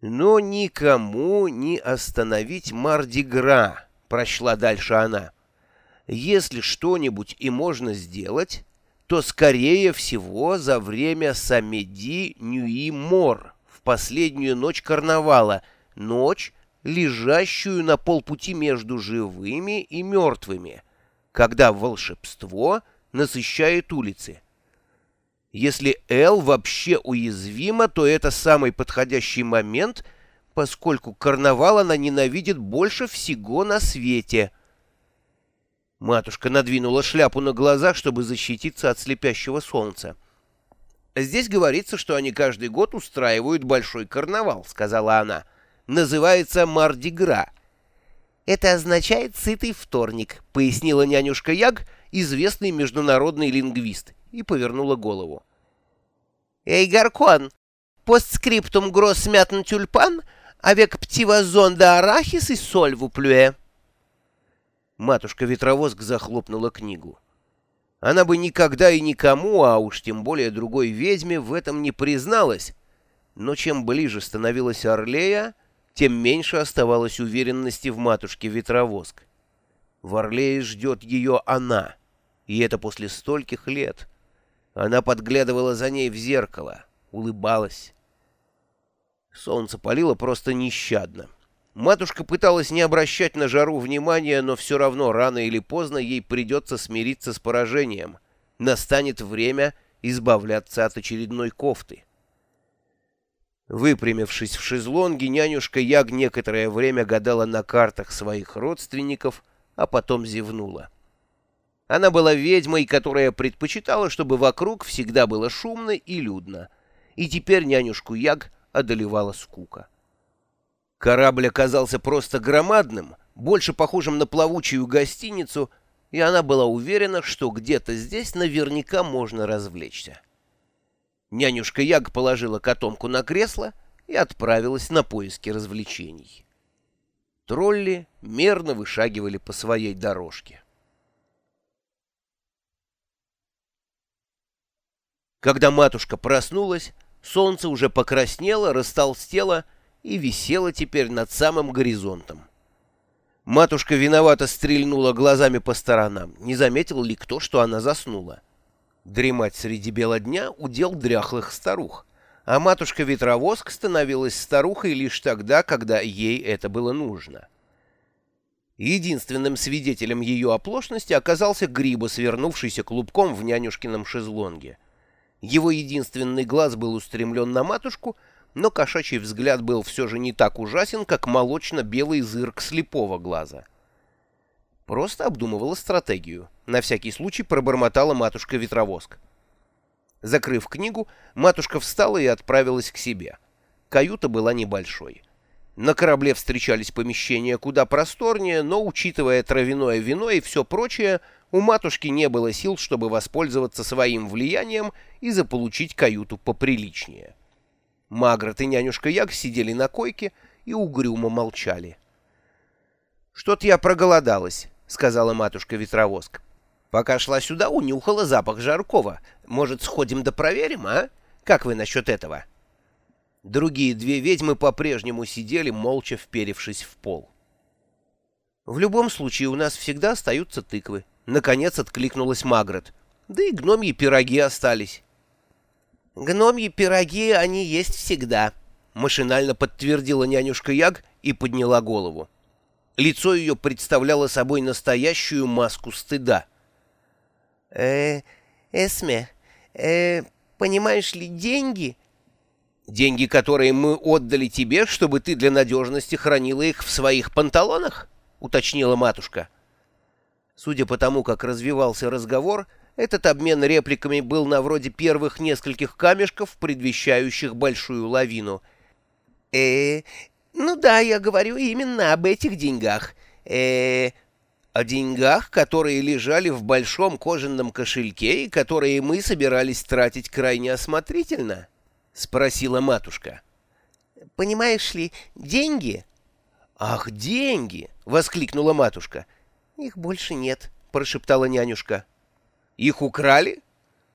Но никому не остановить Мардигра, прочла дальше она. Если что-нибудь и можно сделать, то скорее всего за время Самеди Нюи Мор в последнюю ночь карнавала, ночь, лежащую на полпути между живыми и мертвыми, когда волшебство насыщает улицы. Если Эл вообще уязвима, то это самый подходящий момент, поскольку карнавал она ненавидит больше всего на свете. Матушка надвинула шляпу на глаза, чтобы защититься от слепящего солнца. «Здесь говорится, что они каждый год устраивают большой карнавал», — сказала она. «Называется Мардигра». «Это означает «сытый вторник», — пояснила нянюшка Яг, известный международный лингвист, и повернула голову. «Эй, Гаркон! Постскриптум гросс мятн тюльпан, авек птива зонда арахис и соль в уплюе». Матушка-ветровозг захлопнула книгу. Она бы никогда и никому, а уж тем более другой ведьме, в этом не призналась. Но чем ближе становилась Орлея, тем меньше оставалось уверенности в матушке-ветровозг. В Орлее ждет ее она, и это после стольких лет. Она подглядывала за ней в зеркало, улыбалась. Солнце палило просто нещадно. Матушка пыталась не обращать на жару внимания, но все равно рано или поздно ей придется смириться с поражением. Настанет время избавляться от очередной кофты. Выпрямившись в шезлонге, нянюшка Яг некоторое время гадала на картах своих родственников, а потом зевнула. Она была ведьмой, которая предпочитала, чтобы вокруг всегда было шумно и людно, и теперь нянюшку Яг одолевала скука. Корабль оказался просто громадным, больше похожим на плавучую гостиницу, и она была уверена, что где-то здесь наверняка можно развлечься. Нянюшка Яг положила котомку на кресло и отправилась на поиски развлечений. Тролли мерно вышагивали по своей дорожке. Когда матушка проснулась, солнце уже покраснело, растолстело и висела теперь над самым горизонтом. Матушка виновато стрельнула глазами по сторонам, не заметил ли кто, что она заснула. Дремать среди бела дня удел дряхлых старух, а матушка-ветровозк становилась старухой лишь тогда, когда ей это было нужно. Единственным свидетелем ее оплошности оказался Гриба, свернувшийся клубком в нянюшкином шезлонге. Его единственный глаз был устремлен на матушку — но кошачий взгляд был все же не так ужасен, как молочно-белый зырк слепого глаза. Просто обдумывала стратегию. На всякий случай пробормотала матушка-ветровоск. Закрыв книгу, матушка встала и отправилась к себе. Каюта была небольшой. На корабле встречались помещения куда просторнее, но, учитывая травяное вино и все прочее, у матушки не было сил, чтобы воспользоваться своим влиянием и заполучить каюту поприличнее. Магрот и нянюшка Яг сидели на койке и угрюмо молчали. «Что-то я проголодалась», — сказала матушка-ветровозка. «Пока шла сюда, унюхала запах жаркого. Может, сходим да проверим, а? Как вы насчет этого?» Другие две ведьмы по-прежнему сидели, молча вперевшись в пол. «В любом случае у нас всегда остаются тыквы», — наконец откликнулась Магрот. «Да и гномьи пироги остались». «Гномьи пироги, они есть всегда», — машинально подтвердила нянюшка Яг и подняла голову. Лицо ее представляло собой настоящую маску стыда. «Э, Эсме, э, понимаешь ли, деньги...» «Деньги, которые мы отдали тебе, чтобы ты для надежности хранила их в своих панталонах?» — уточнила матушка. Судя по тому, как развивался разговор, — этот обмен репликами был на вроде первых нескольких камешков, предвещающих большую лавину. э ну да, я говорю именно об этих деньгах. э о деньгах, которые лежали в большом кожаном кошельке и которые мы собирались тратить крайне осмотрительно?» — спросила матушка. «Понимаешь ли, деньги?» «Ах, деньги!» — воскликнула матушка. «Их больше нет», — прошептала нянюшка. «Их украли?»